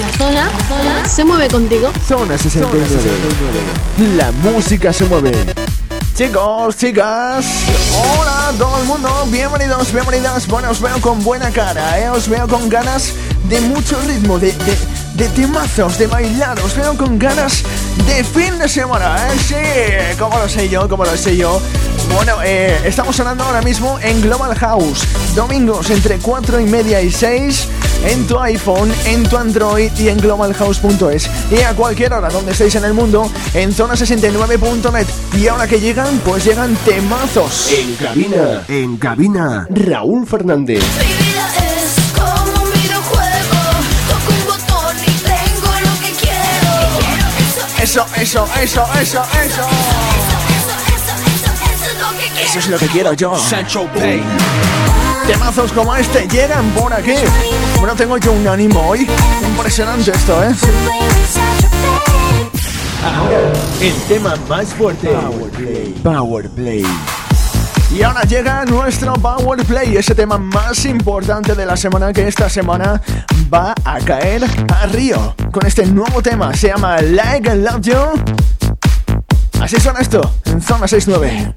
La zona, zona se mueve contigo. Zona 69. La música se mueve. Chicos, chicas, hola todo el mundo, bienvenidos, bienvenidas. Bueno, os veo con buena cara, ¿eh? os veo con ganas de mucho ritmo, de, de, de temazos, de bailar, os veo con ganas de fin de semana, ¿eh? Sí, como lo sé yo, como lo sé yo. Bueno, eh, estamos sonando ahora mismo en Global House, domingos entre 4 y media y 6 en tu iPhone, en tu Android y en globalhouse.es. Y a cualquier hora donde estéis en el mundo, en zona69.net. Y ahora que llegan, pues llegan temazos. En cabina, en cabina, Raúl Fernández. Mi vida es como un videojuego. Toco un botón y tengo lo que quiero. Eso, Eso, eso, eso, eso, eso. eso, eso, eso, eso es lo que quiero. Eso es lo que quiero yo. Temazos como este llegan por aquí. Bueno, tengo yo un ánimo hoy. Impresionante esto, ¿eh? Ahora, el tema más fuerte. Power Play. Power Play. Y ahora llega nuestro Power Play, ese tema más importante de la semana que esta semana va a caer a Río. Con este nuevo tema, se llama Like and Love You. Así suena esto, en Zona 69.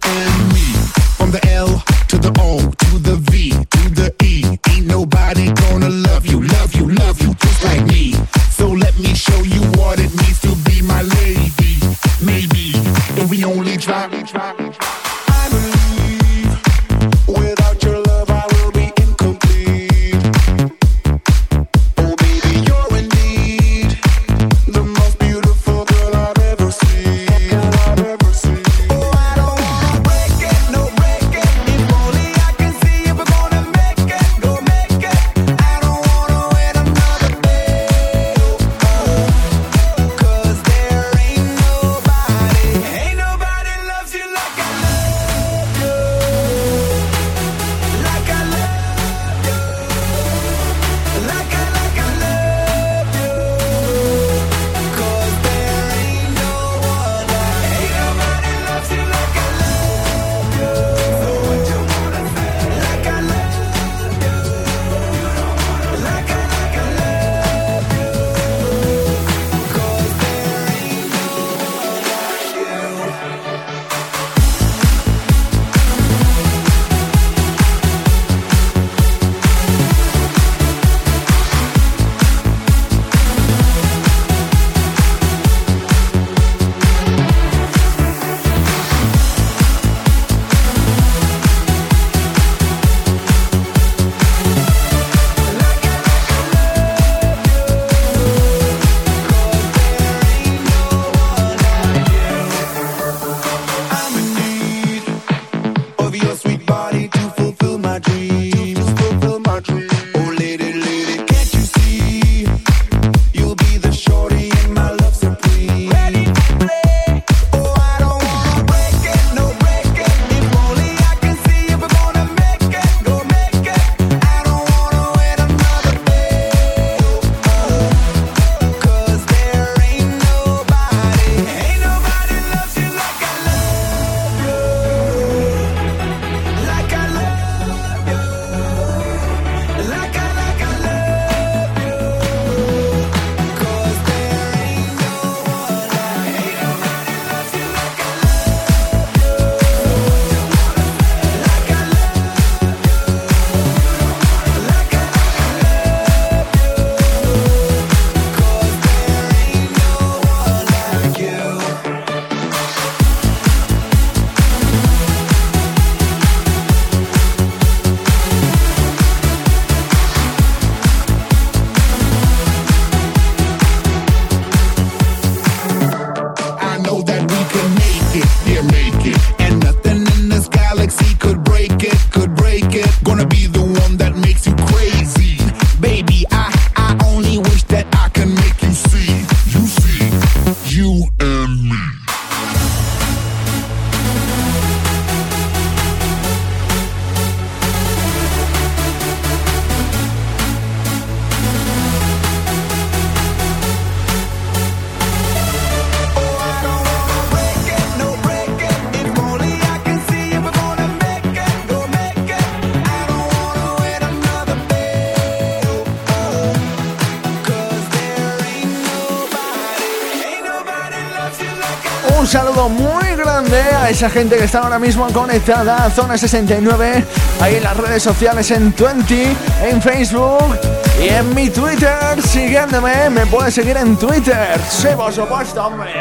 Esa gente que está ahora mismo conectada a Zona 69, ahí en las redes sociales, en 20, en Facebook y en mi Twitter, siguiéndome, me puedes seguir en Twitter, sí, por supuesto, hombre.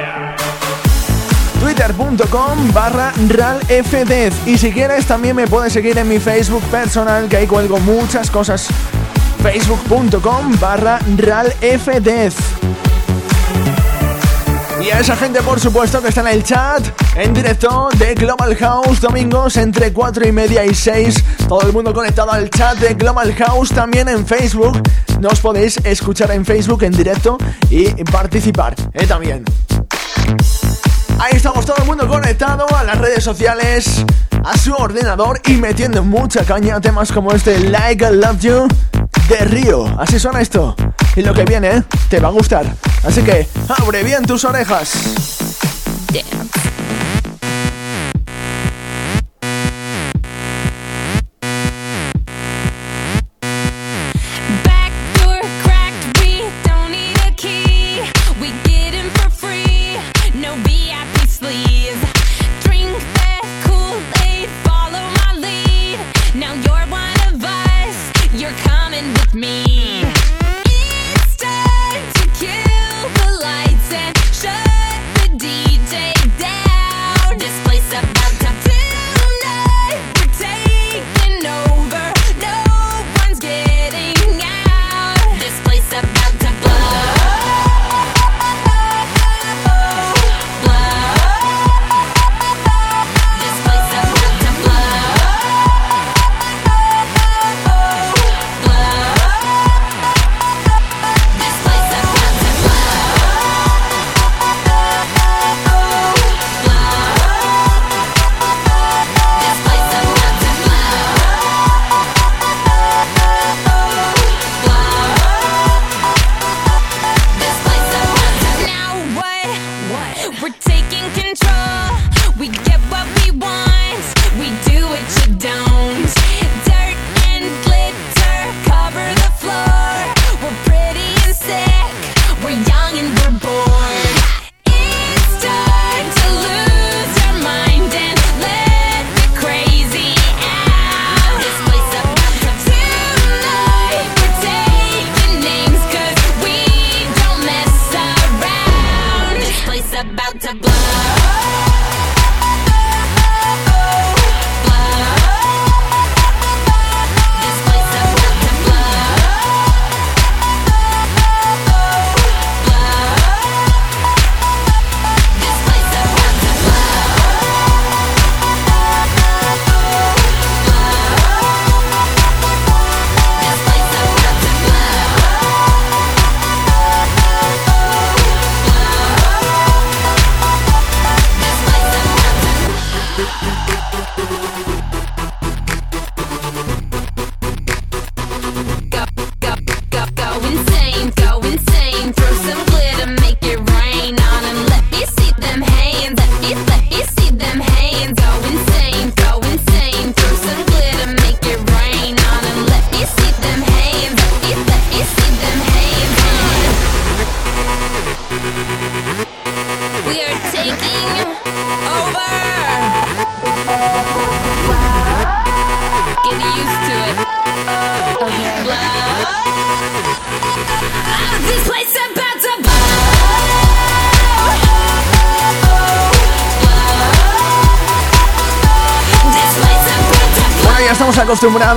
Twitter.com barra ralfdez. Y si quieres también me puedes seguir en mi Facebook personal que ahí cuelgo muchas cosas. Facebook.com barra ralfdez y a esa gente, por supuesto, que está en el chat, en directo de Global House, domingos entre 4 y media y 6. Todo el mundo conectado al chat de Global House, también en Facebook. Nos podéis escuchar en Facebook en directo y participar ¿eh? también. Ahí estamos todo el mundo conectado a las redes sociales, a su ordenador y metiendo mucha caña a temas como este Like I Love You de Río. Así suena esto. Y lo que viene te va a gustar. Así que abre bien tus orejas.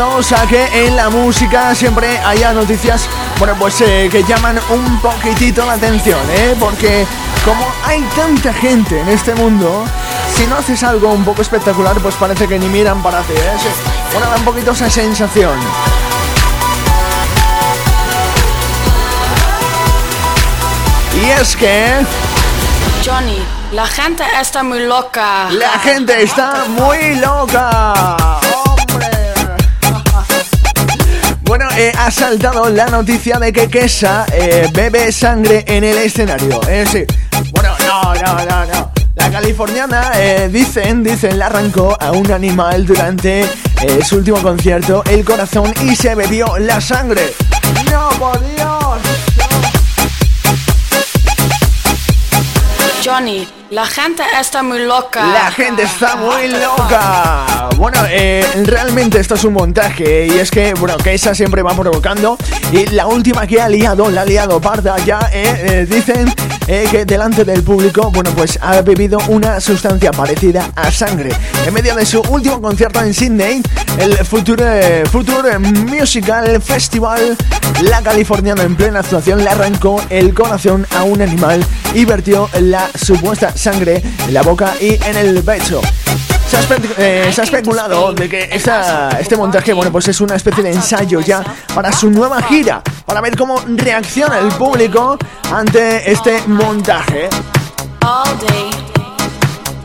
Acostumbrados a que en la música siempre haya noticias, bueno, pues eh, que llaman un poquitito la atención, ¿eh? Porque como hay tanta gente en este mundo, si no haces algo un poco espectacular, pues parece que ni miran para ti, ¿eh? Bueno, da un poquito esa sensación. Y es que... Johnny, la gente está muy loca. La gente está muy loca. Eh, ha saltado la noticia de que Kesa eh, bebe sangre en el escenario. Eh, sí. Bueno, no, no, no, no. La californiana, eh, dicen, dicen, le arrancó a un animal durante su último concierto el corazón y se bebió la sangre. ¡No, por! Johnny, la gente está muy loca. La gente está muy loca. Bueno, eh, realmente esto es un montaje y es que, bueno, Keisa siempre va provocando y la última que ha liado, la ha liado parda ya, eh, eh, dicen que delante del público, bueno, pues ha bebido una sustancia parecida a sangre. En medio de su último concierto en Sydney, el Future, Future Musical Festival, la californiana en plena actuación le arrancó el corazón a un animal y vertió la supuesta sangre en la boca y en el pecho. Se ha, eh, especulado de que este montaje, bueno, pues es una especie de ensayo ya para su nueva gira, para ver cómo reacciona el público ante este montaje.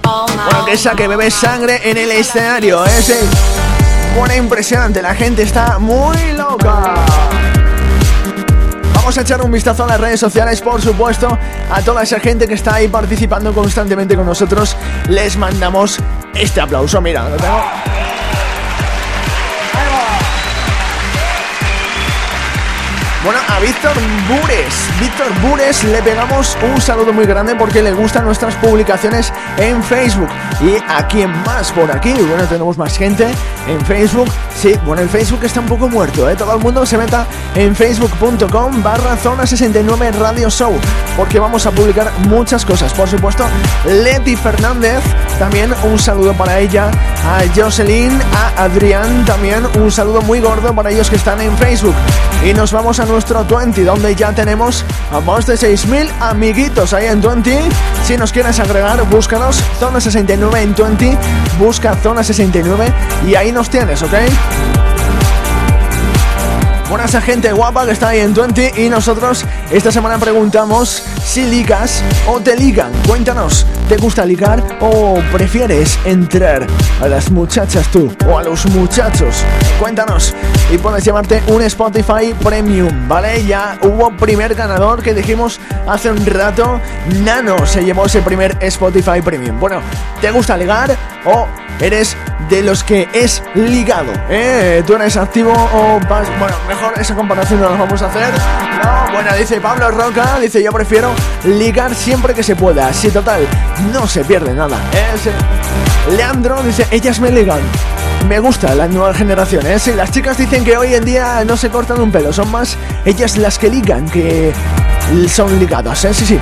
Bueno, que esa que bebe sangre en el escenario, ¿eh? Sí. Bueno, impresionante, la gente está muy loca. Vamos a echar un vistazo a las redes sociales, por supuesto, a toda esa gente que está ahí participando constantemente con nosotros. Les mandamos este aplauso. Mira, lo tengo. Bueno, a Víctor Bures, Víctor Bures le pegamos un saludo muy grande porque le gustan nuestras publicaciones en Facebook. Y a quién más por aquí, bueno, tenemos más gente en Facebook. Sí, bueno, el Facebook está un poco muerto, ¿eh? Todo el mundo se meta en facebook.com barra zona 69 Radio Show porque vamos a publicar muchas cosas. Por supuesto, Leti Fernández, también un saludo para ella, a Jocelyn, a Adrián, también un saludo muy gordo para ellos que están en Facebook. Y nos vamos a 20, donde ya tenemos a más de 6.000 amiguitos ahí en 20. Si nos quieres agregar, búscanos, Zona 69 en 20, busca Zona 69 y ahí nos tienes, ¿ok? Buenas a gente guapa que está ahí en 20 y nosotros esta semana preguntamos si ligas o te ligan. Cuéntanos, ¿te gusta ligar o prefieres entrar a las muchachas tú o a los muchachos? Cuéntanos y puedes llamarte un Spotify Premium, ¿vale? Ya hubo primer ganador que dijimos hace un rato, Nano se llevó ese primer Spotify Premium. Bueno, ¿te gusta ligar o eres de los que es ligado? ¿eh? ¿Tú eres activo o vas... Bueno, mejor esa comparación no la vamos a hacer. No, bueno, dice Pablo Roca, dice yo prefiero ligar siempre que se pueda. Sí, total, no se pierde nada. Leandro dice, ellas me ligan. Me gusta la nueva generación, ¿eh? Las chicas dicen que hoy en día no se cortan un pelo, son más ellas las que ligan que son ligadas, ¿eh? Sí, sí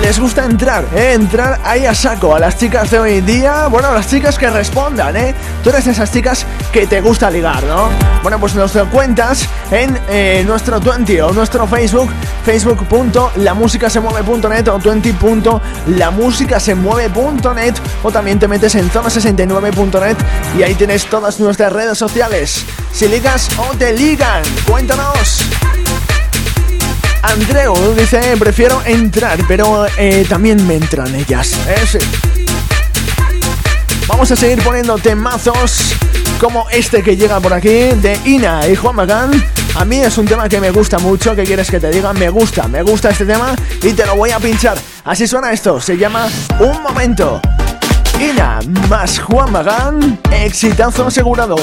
les gusta entrar, ¿eh? entrar ahí a saco a las chicas de hoy en día. Bueno, las chicas que respondan, ¿eh? Tú eres de esas chicas que te gusta ligar, ¿no? Bueno, pues nos lo cuentas en eh, nuestro 20 o nuestro Facebook, facebook.lamusicasemueve.net o 20.lamusicasemueve.net o también te metes en zona69.net y ahí tienes todas nuestras redes sociales. Si ligas o te ligan, cuéntanos. Andreu dice, prefiero entrar, pero eh, también me entran ellas. Eh, Vamos a seguir poniendo temazos como este que llega por aquí de Ina y Juan Magán. A mí es un tema que me gusta mucho, ¿qué quieres que te diga? Me gusta, me gusta este tema y te lo voy a pinchar. Así suena esto, se llama Un Momento. Ina más Juan Magán, exitazo asegurado.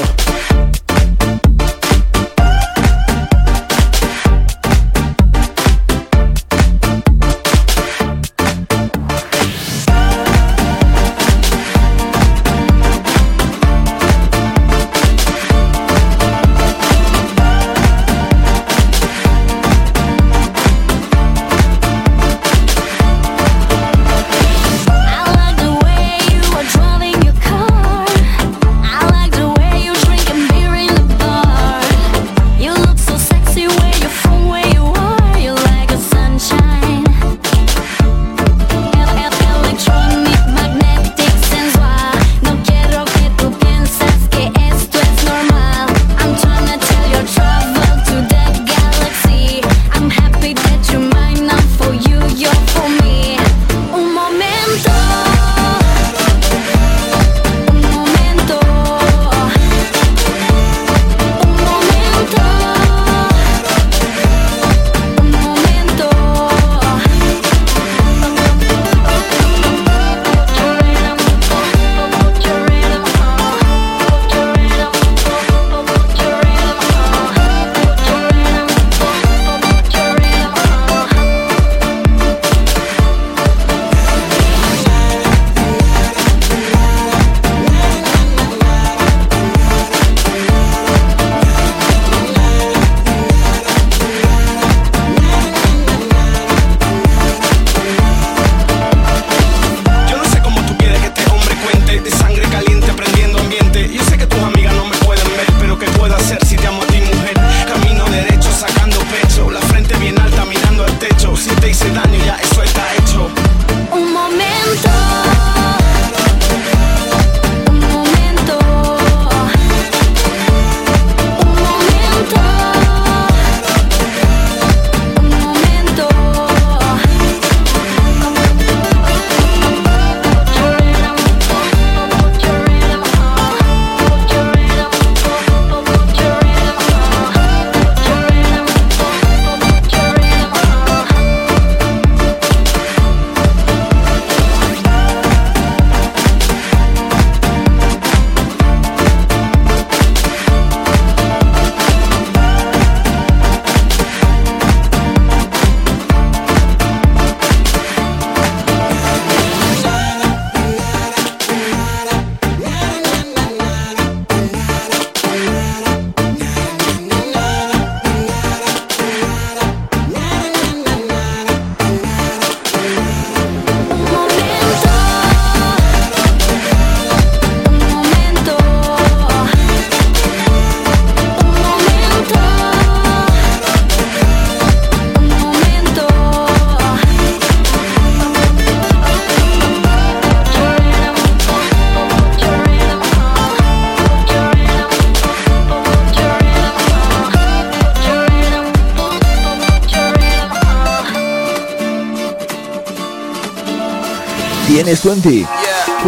¿Tienes 20?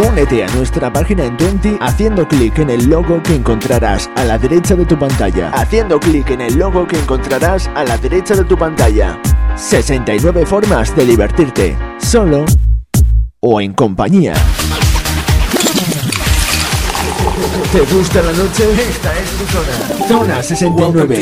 Únete a nuestra página en 20 haciendo clic en el logo que encontrarás a la derecha de tu pantalla. Haciendo clic en el logo que encontrarás a la derecha de tu pantalla. 69 formas de divertirte, solo o en compañía. ¿Te gusta la noche? Esta es tu zona. Zona 69.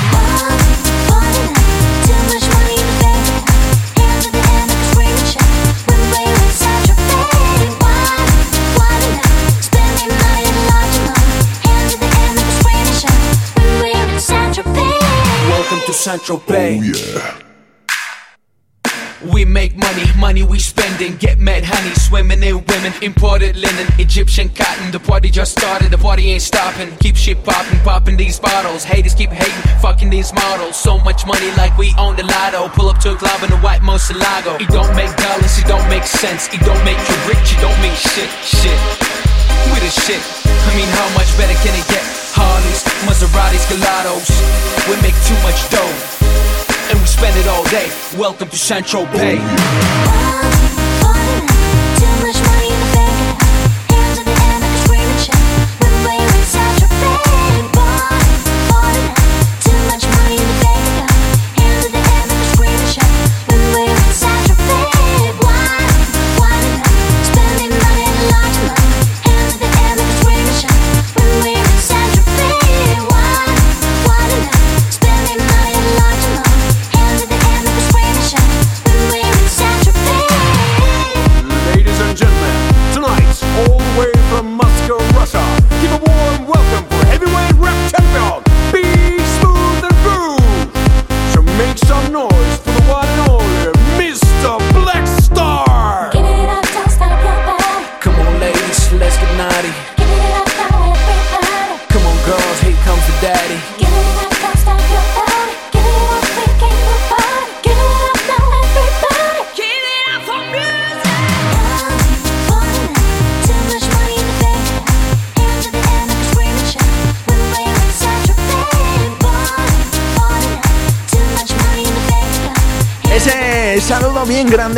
Central Bay. Oh, yeah. We make money, money we spending. Get mad honey, swimming in women. Imported linen, Egyptian cotton. The party just started, the party ain't stopping. Keep shit popping, popping these bottles. Haters keep hating, fucking these models. So much money like we own the lotto. Pull up to a club in a white Moselago. It don't make dollars, it don't make sense. It don't make you rich, it don't mean shit, shit. We the shit. I mean, how much better can it get? Harleys, Maseratis, Gelatos. We make too much dough, and we spend it all day. Welcome to Central Bay.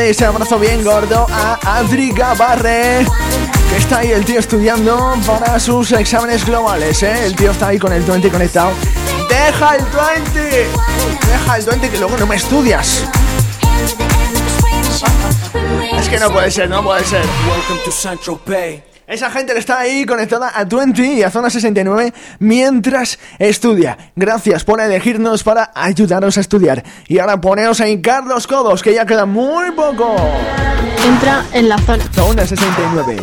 Grande, ese abrazo bien gordo a Adri Gabarre. Que está ahí el tío estudiando para sus exámenes globales, ¿eh? El tío está ahí con el 20 conectado. ¡Deja el 20! ¡Deja el 20 que luego no me estudias! Es que no puede ser, no puede ser. Esa gente que está ahí conectada a 20 y a Zona 69 mientras estudia. Gracias por elegirnos para ayudaros a estudiar. Y ahora poneos ahí Carlos Codos, que ya queda muy poco. Entra en la zona. Zona 69.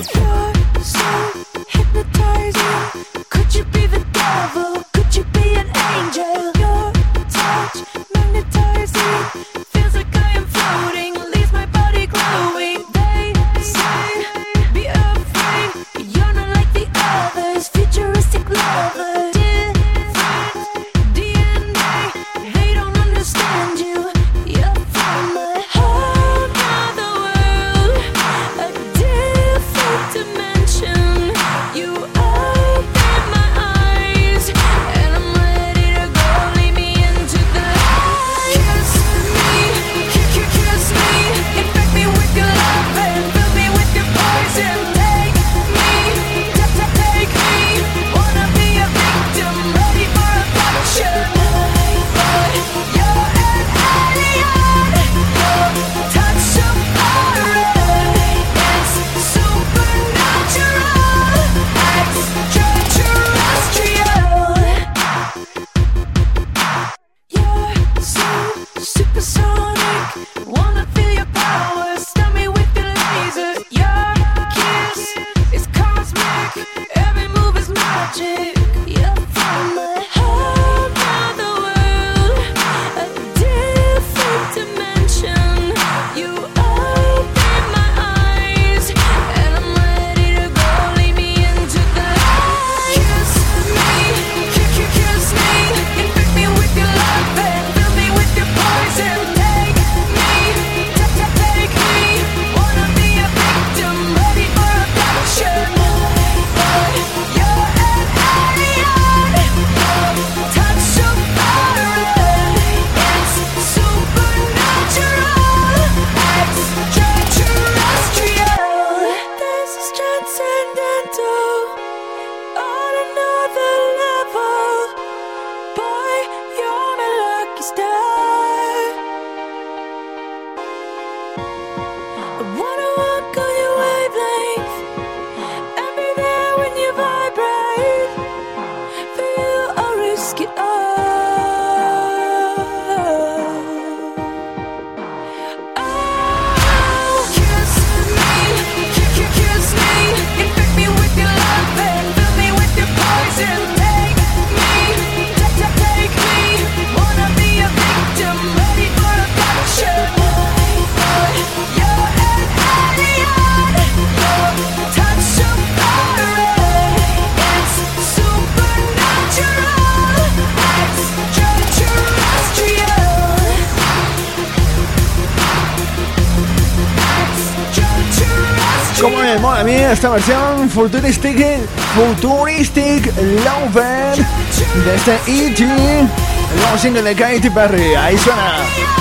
Esta versión Futuristic, Futuristic Lover de este E.G. El nuevo single de Katy Perry. Ahí suena.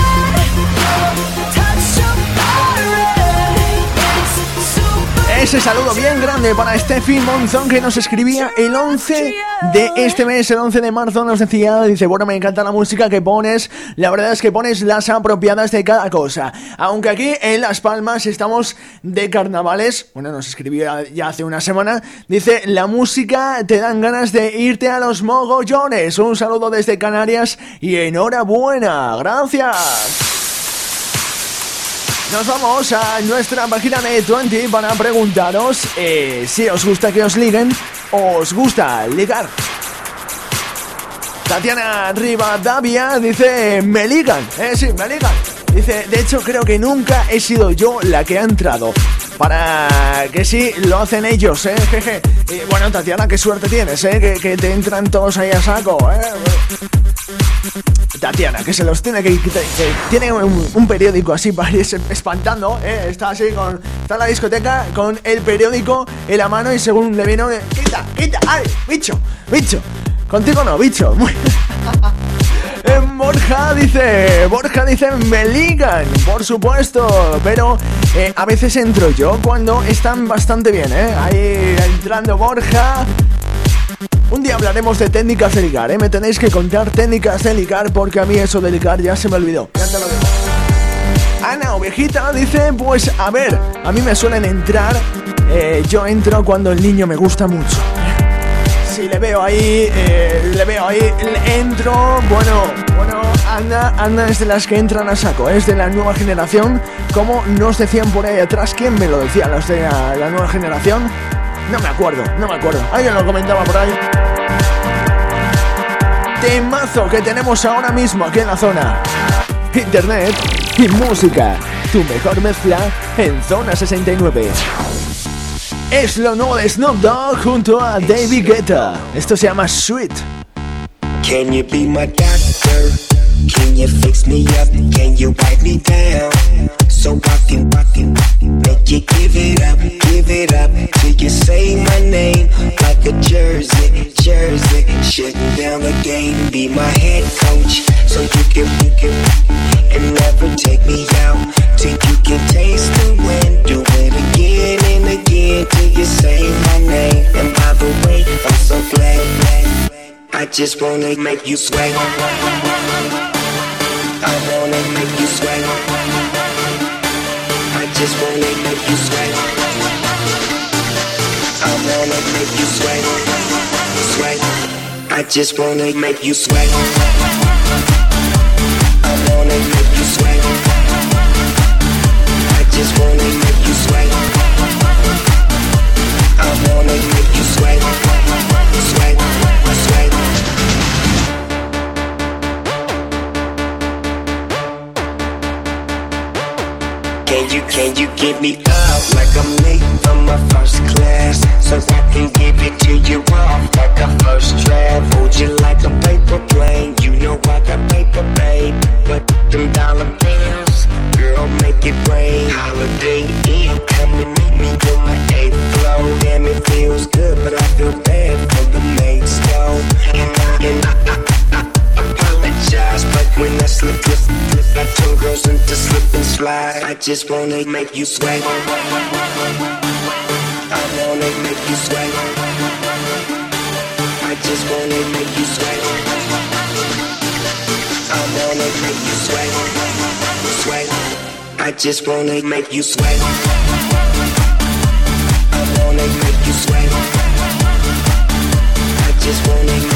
Ese saludo bien grande para Steffi Monzón que nos escribía el 11 de este mes, el 11 de marzo, nos decía, dice, bueno, me encanta la música que pones, la verdad es que pones las apropiadas de cada cosa. Aunque aquí en Las Palmas estamos de carnavales, bueno, nos escribía ya hace una semana, dice, la música te dan ganas de irte a los mogollones. Un saludo desde Canarias y enhorabuena, gracias. Nos vamos a nuestra página de 20 para preguntaros eh, si os gusta que os liguen o os gusta ligar. Tatiana Rivadavia dice, me ligan, eh, sí, me ligan. Dice, de hecho creo que nunca he sido yo la que ha entrado. Para que sí, lo hacen ellos, eh, jeje. Bueno, Tatiana, qué suerte tienes, eh, que, que te entran todos ahí a saco, eh. Tatiana, que se los tiene que, tiene un, periódico así para irse espantando, ¿eh? está así con está en la discoteca con el periódico en la mano y según le vino, quita, quita, ay, bicho, bicho, contigo no, bicho. Eh, Borja dice, Borja dice, me ligan, por supuesto, pero eh, a veces entro yo cuando están bastante bien, ¿eh? Ahí entrando Borja, un día hablaremos de técnicas de ligar, ¿eh? Me tenéis que contar técnicas de ligar porque a mí eso de ligar ya se me olvidó. Ya te. Ana Ovejita dice, pues a ver, a mí me suelen entrar, eh, yo entro cuando el niño me gusta mucho. Si le veo ahí, eh, le veo ahí, entro, bueno, bueno, Ana, Ana es de las que entran a saco, es de la nueva generación, como nos decían por ahí atrás, ¿quién me lo decía? Los de la nueva generación. No me acuerdo, no me acuerdo. Alguien lo comentaba por ahí. Temazo que tenemos ahora mismo aquí en la zona. Internet y música. Tu mejor mezcla en Zona 69. Es lo nuevo de Snoop Dogg junto a David Guetta. Esto se llama Sweet. Can you be my doctor? Can you fix me up? Can you wipe me down? So I can, I can make you give it up, give it up till you say my name like a jersey, jersey. Shutting down the game, be my head coach, so you can, you can, and never take me out till you can taste the wind. Do it again till you say my name. And by the way, I'm so glad, I just wanna make you sweat. I wanna make you sweat I just wanna make you sweat. I wanna make you sweat, sweat. I just wanna make you sweat. I wanna make you sweat. I just wanna make you Can you, give me up like I'm late for my first class? So I can give it to you off like a first draft. Hold you like a paper plane. You know I got paper, babe. But them dollar bills, girl, make it rain. Holiday Inn, come and meet me on my eighth floor. Damn, it feels good, but I feel bad for the maids, though. And I, and I, I apologize, but when I slip, slip, slip, I turn girls into slip and slide. I just wanna make you sweat. I wanna make you sweat. I just wanna make you sweat. I wanna make you sweat, sweat. I just wanna make you sweat. I wanna make you sweat. I just wanna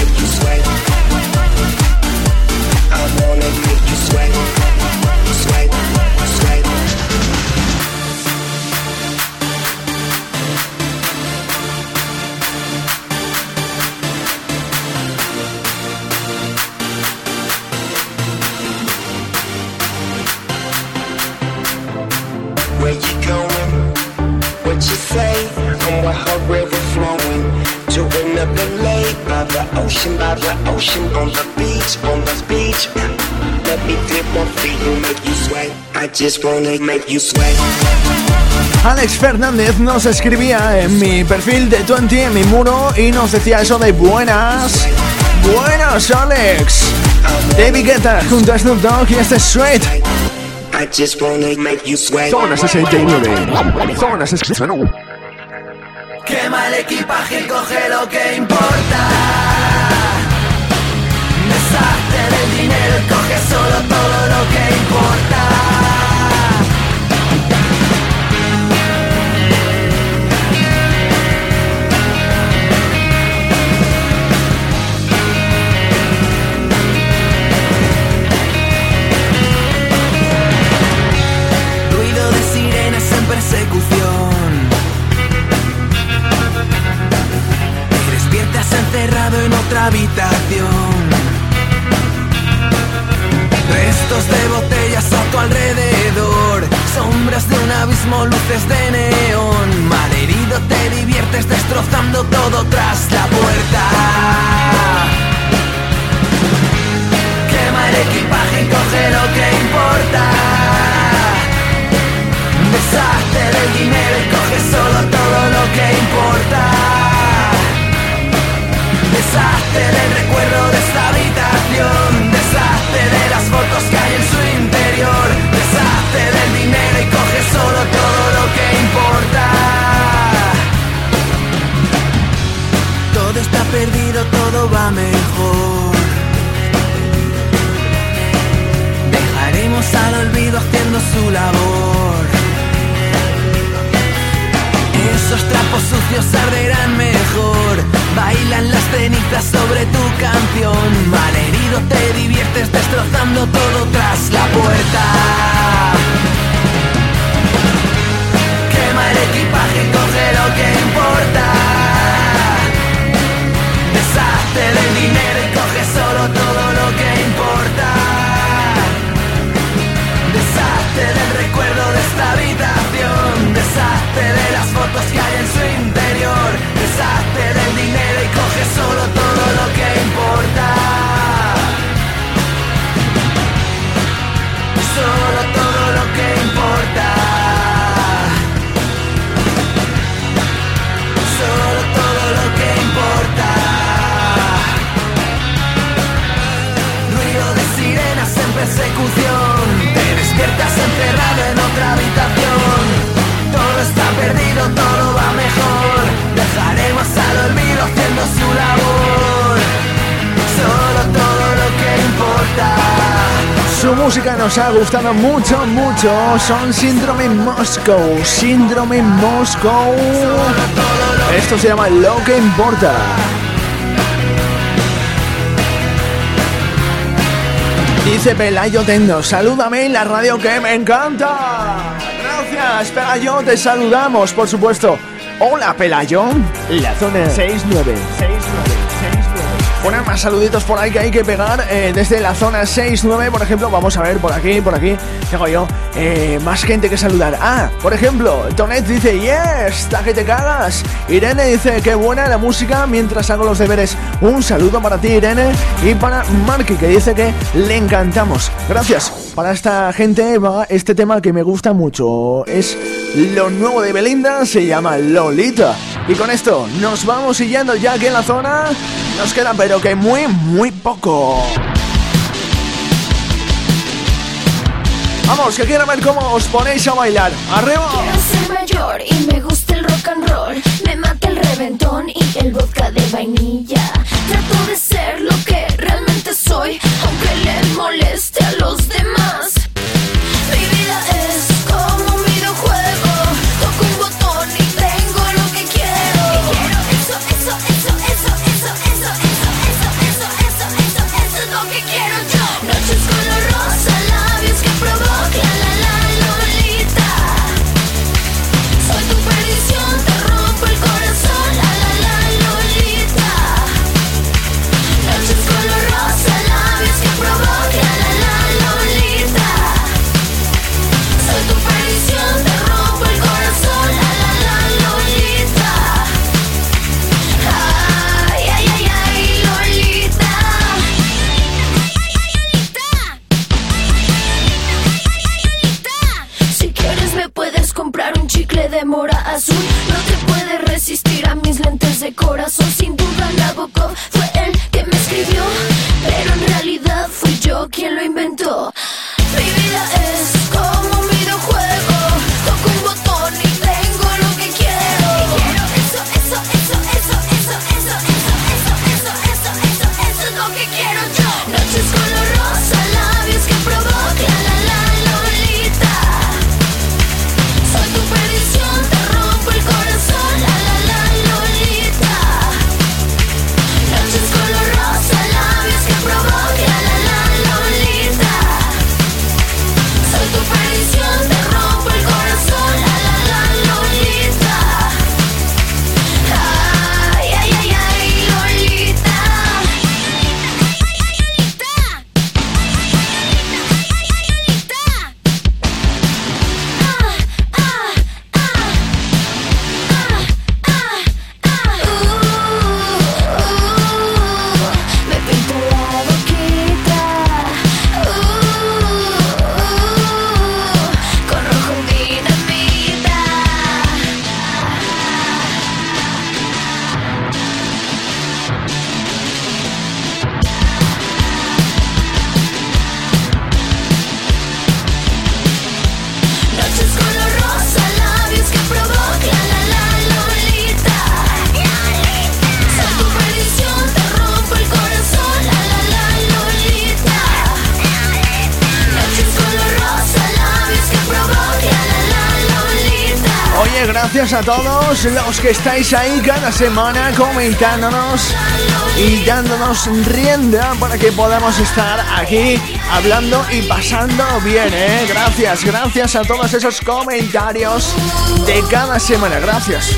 ocean, by the ocean, on the beach, on the beach. Alex Fernández nos escribía en mi perfil de 20 en mi muro y nos decía eso de buenas. Buenas, Alex. David Guetta junto a Snoop Dogg y este es Sweat. I just wanna make you sweat. Zona 69. Zona 69. Quema el equipaje y coge lo que importa. Solo todo lo que importa. Nos ha gustado mucho, mucho. Son Síndrome Moscow. Síndrome Moscow. Esto se llama Lo que importa. Dice Pelayo Tendo, salúdame en la radio que me encanta. Gracias, Pelayo, te saludamos, por supuesto. Hola, Pelayo. La zona 69. 69. Poner más saluditos por ahí que hay que pegar eh, desde la zona 6-9, por ejemplo. Vamos a ver por aquí, por aquí. Tengo yo eh, más gente que saludar. Ah, por ejemplo, Tonet dice, yes, la que te cagas. Irene dice, qué buena la música mientras hago los deberes. Un saludo para ti, Irene. Y para Marky, que dice que le encantamos. Gracias. Para esta gente va este tema que me gusta mucho. Es lo nuevo de Belinda, se llama Lolita. Y con esto nos vamos siguiendo ya aquí en la zona. Nos queda pero que muy, muy poco. Vamos, que quiero ver cómo os ponéis a bailar. ¡Arriba! Quiero ser mayor y me gusta el rock and roll. Me mata el reventón y el vodka de vainilla. Trato de ser lo que realmente soy, aunque le moleste a los demás. Mi vida es como a todos los que estáis ahí cada semana comentándonos y dándonos rienda para que podamos estar aquí hablando y pasando bien, ¿eh? Gracias, gracias a todos esos comentarios de cada semana, gracias.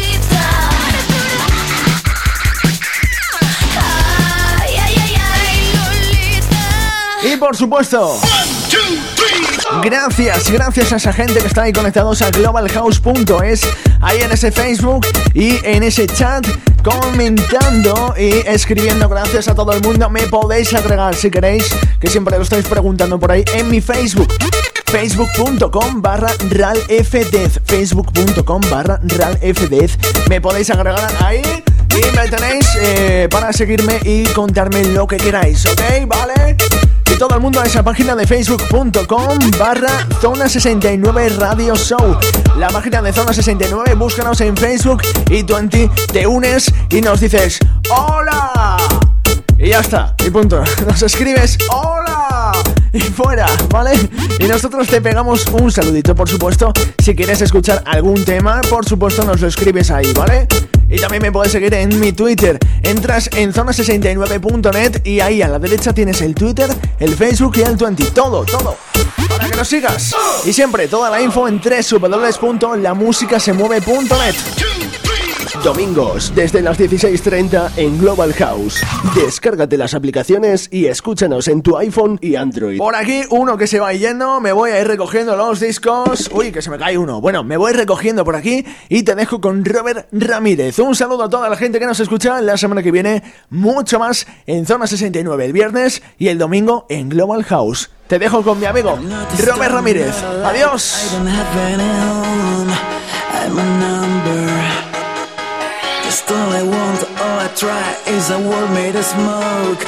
Y por supuesto, gracias, gracias a esa gente que está ahí conectados a globalhouse.es, ahí en ese Facebook y en ese chat, comentando y escribiendo. Gracias a todo el mundo. Me podéis agregar si queréis, que siempre lo estáis preguntando por ahí, en mi Facebook. Facebook.com barra ralfdez Facebook.com barra ralfdez Me podéis agregar ahí y me tenéis eh, para seguirme y contarme lo que queráis, ¿ok? ¿Vale? Y todo el mundo a esa página de facebook.com barra Zona 69 Radio Show. La página de Zona 69, búscanos en Facebook y tú en ti te unes y nos dices ¡Hola! Y ya está, y punto. Nos escribes ¡Hola! Y fuera, ¿vale? Y nosotros te pegamos un saludito, por supuesto. Si quieres escuchar algún tema, por supuesto nos lo escribes ahí, ¿vale? Y también me puedes seguir en mi Twitter. Entras en zona69.net y ahí a la derecha tienes el Twitter, el Facebook y el 20. Todo, todo. Para que nos sigas. Y siempre toda la info en www.lamusicasemueve.net. Domingos, desde las 16.30 en Global House. Descárgate las aplicaciones y escúchanos en tu iPhone y Android. Por aquí, uno que se va yendo, me voy a ir recogiendo los discos. Uy, que se me cae uno. Bueno, me voy recogiendo por aquí y te dejo con Robert Ramírez. Un saludo a toda la gente que nos escucha. La semana que viene, mucho más en Zona 69 el viernes y el domingo en Global House. Te dejo con mi amigo Robert Ramírez. Adiós. All I want, all I try is a world made of smoke.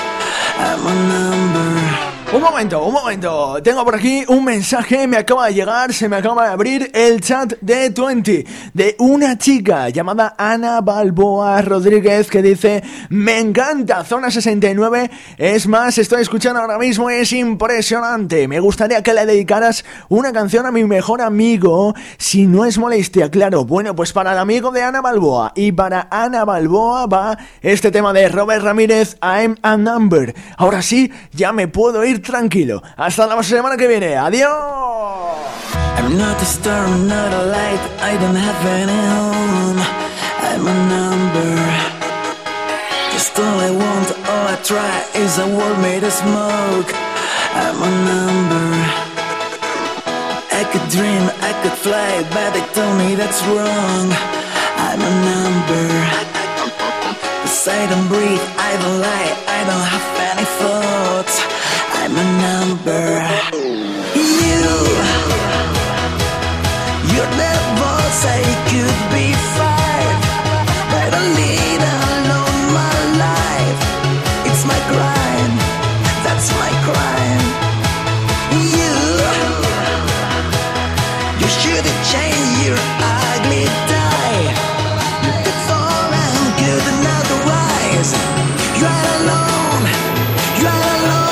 I'm a number. Un momento, un momento. Tengo por aquí un mensaje, me acaba de llegar, se me acaba de abrir el chat de 20 de una chica llamada Ana Balboa Rodríguez que dice, me encanta Zona 69, es más, estoy escuchando ahora mismo, es impresionante. Me gustaría que le dedicaras una canción a mi mejor amigo, si no es molestia, claro. Bueno, pues para el amigo de Ana Balboa y para Ana Balboa va este tema de Robert Ramírez, I'm a Number. Ahora sí, ya me puedo ir tranquilo. Hasta la semana que viene. Adiós. I'm not a star, I'm not a light, I don't have any home. I'm a number. Just all I want, all I try is a world made of smoke. I'm a number. I could dream, I could fly, but they told me that's wrong. I'm a number. Cause I don't breathe, I don't lie, I don't have any thoughts. I'm a number. You, you never say could be five, but I lead alone my life. It's my crime, that's my crime. You, you shouldn't change your ugly die. You could fall and good another rise. You're alone, you're alone.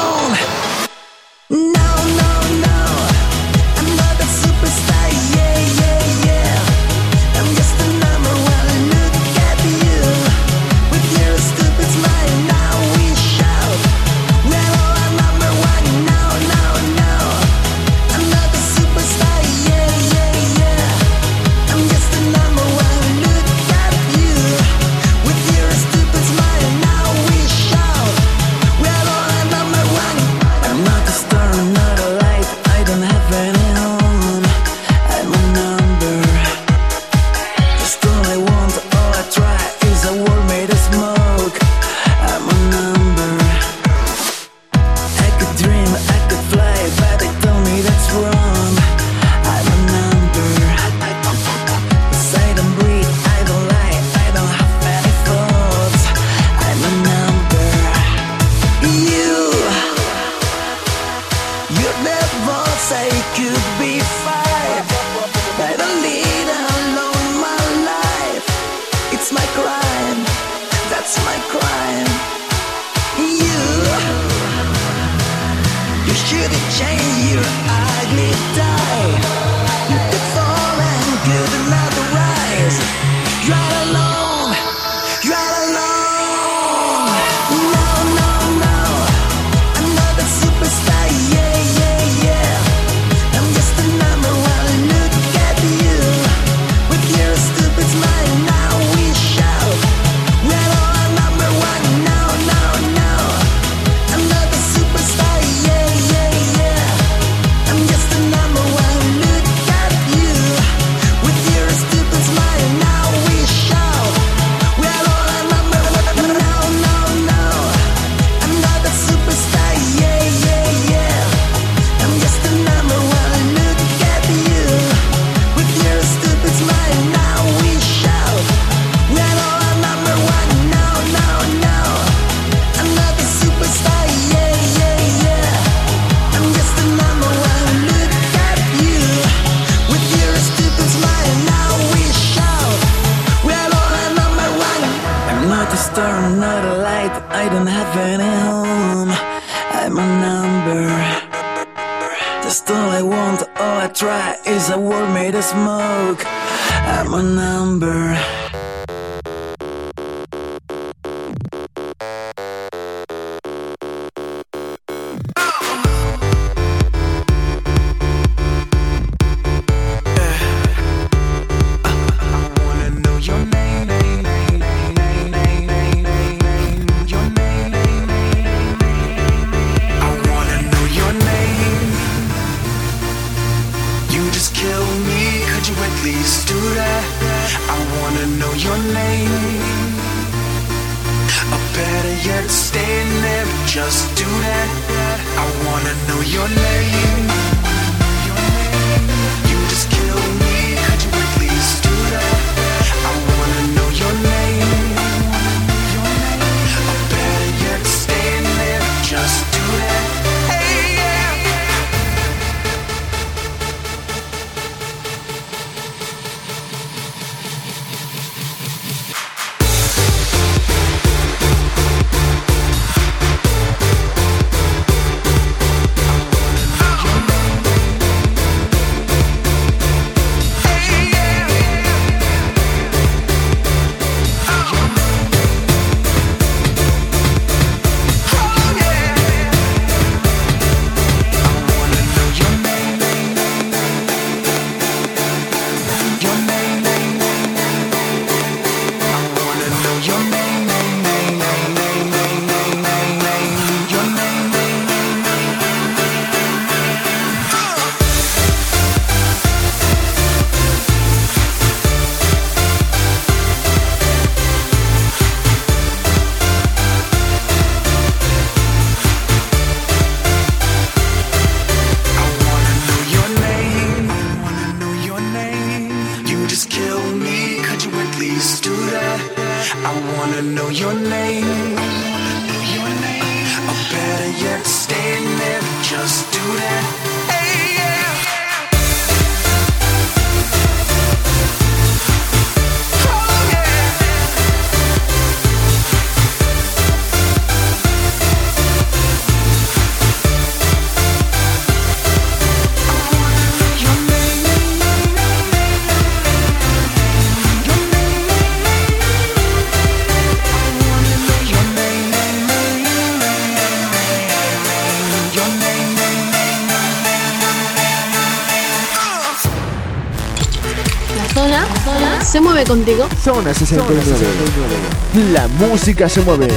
mueve contigo. Zona 69. Zona 69. La música se mueve.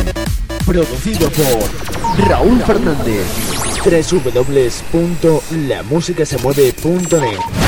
Producido por Raúl Fernández. www.lamusicasemueve.net